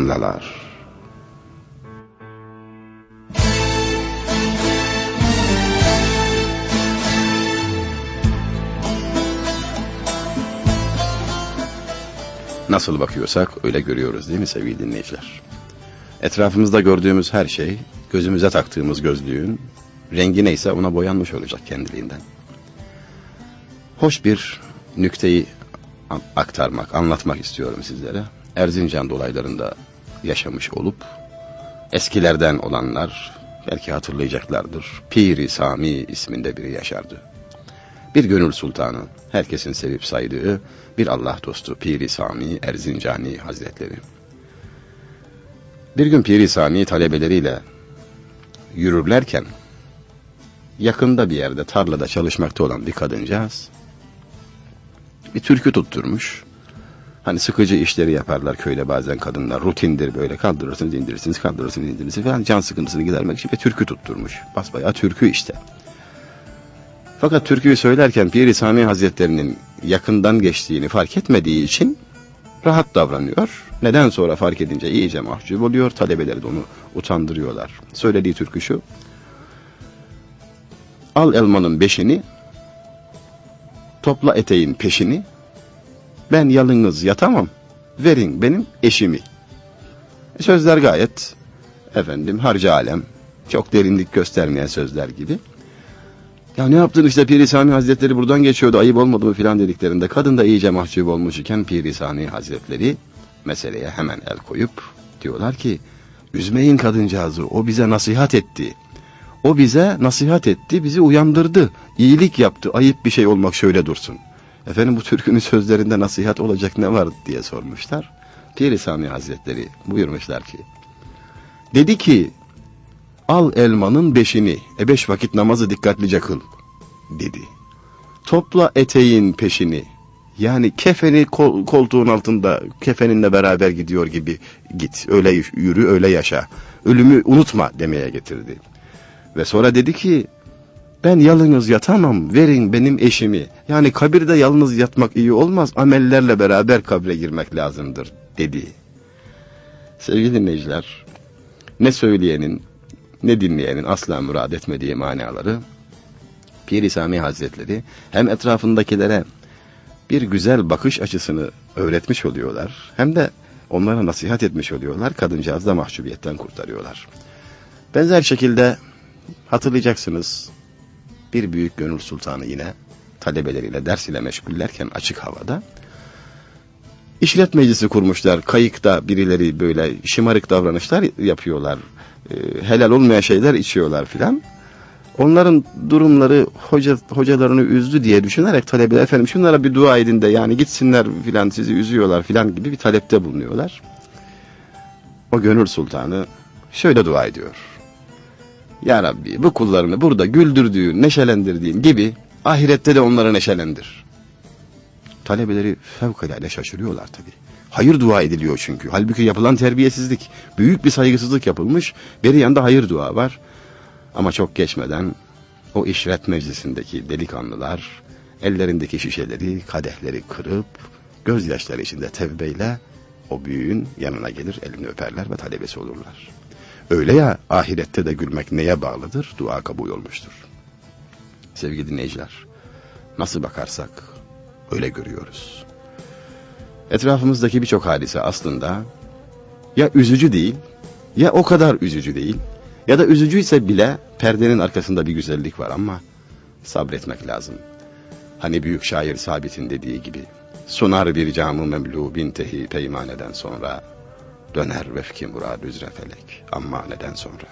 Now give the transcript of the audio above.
anlalar. Nasıl bakıyorsak öyle görüyoruz değil mi sevgili dinleyiciler? Etrafımızda gördüğümüz her şey, gözümüze taktığımız gözlüğün rengi neyse ona boyanmış olacak kendiliğinden. Hoş bir nükteyi aktarmak, anlatmak istiyorum sizlere. Erzincan dolaylarında yaşamış olup, eskilerden olanlar belki hatırlayacaklardır. Piri Sami isminde biri yaşardı. Bir gönül sultanı, herkesin sevip saydığı bir Allah dostu Piri Sami Erzincani Hazretleri. Bir gün Piri Sami talebeleriyle yürürlerken yakında bir yerde tarlada çalışmakta olan bir kadıncağız bir türkü tutturmuş. Hani sıkıcı işleri yaparlar köyde bazen kadınlar. Rutindir böyle kaldırırsınız indirirsiniz kaldırırsınız indirirsiniz falan can sıkıntısını gidermek için bir türkü tutturmuş. Basbayağı türkü işte. Fakat türküyü söylerken Piri Sami Hazretlerinin yakından geçtiğini fark etmediği için rahat davranıyor. Neden sonra fark edince iyice mahcup oluyor. Talebeleri de onu utandırıyorlar. Söylediği türkü şu. Al elmanın beşini, topla eteğin peşini, ben yalınız yatamam, verin benim eşimi. Sözler gayet, efendim harca alem, çok derinlik göstermeyen sözler gibi. Ya ne yaptın işte Piri Sami Hazretleri buradan geçiyordu ayıp olmadı mı filan dediklerinde kadın da iyice mahcup olmuş iken Piri Sami Hazretleri meseleye hemen el koyup diyorlar ki üzmeyin kadıncağızı o bize nasihat etti. O bize nasihat etti bizi uyandırdı iyilik yaptı ayıp bir şey olmak şöyle dursun. Efendim bu türkünün sözlerinde nasihat olacak ne var diye sormuşlar. Piri Sami Hazretleri buyurmuşlar ki dedi ki Al elmanın beşini, e beş vakit namazı dikkatlice kıl, dedi. Topla eteğin peşini, yani kefeni kol, koltuğun altında kefeninle beraber gidiyor gibi git, öyle yürü, öyle yaşa. Ölümü unutma demeye getirdi. Ve sonra dedi ki, ben yalnız yatamam, verin benim eşimi. Yani kabirde yalnız yatmak iyi olmaz, amellerle beraber kabre girmek lazımdır, dedi. Sevgili dinleyiciler, ne söyleyenin, ne dinleyenin asla murad etmediği manaları Pir-i Sami Hazretleri hem etrafındakilere bir güzel bakış açısını öğretmiş oluyorlar hem de onlara nasihat etmiş oluyorlar. Kadıncağız da mahcubiyetten kurtarıyorlar. Benzer şekilde hatırlayacaksınız bir büyük gönül sultanı yine talebeleriyle ders ile meşgullerken açık havada işlet meclisi kurmuşlar. Kayıkta birileri böyle şımarık davranışlar yapıyorlar. E, helal olmayan şeyler içiyorlar filan. Onların durumları hoca, hocalarını üzdü diye düşünerek talebeler efendim şunlara bir dua edin de yani gitsinler filan sizi üzüyorlar filan gibi bir talepte bulunuyorlar. O gönül sultanı şöyle dua ediyor. Ya Rabbi bu kullarını burada güldürdüğün, neşelendirdiğin gibi ahirette de onları neşelendir. Talebeleri fevkalade şaşırıyorlar tabii. Hayır dua ediliyor çünkü. Halbuki yapılan terbiyesizlik. Büyük bir saygısızlık yapılmış. Bir yanda hayır dua var. Ama çok geçmeden o işret meclisindeki delikanlılar ellerindeki şişeleri, kadehleri kırıp gözyaşları içinde tevbeyle o büyüğün yanına gelir, elini öperler ve talebesi olurlar. Öyle ya ahirette de gülmek neye bağlıdır? Dua kabul olmuştur. Sevgili dinleyiciler, nasıl bakarsak öyle görüyoruz. Etrafımızdaki birçok hadise aslında ya üzücü değil, ya o kadar üzücü değil, ya da üzücüyse bile perdenin arkasında bir güzellik var ama sabretmek lazım. Hani büyük şair Sabit'in dediği gibi, sunar bir camı memlu bin tehi peymaneden sonra, döner vefki murad üzre felek, amma neden sonra.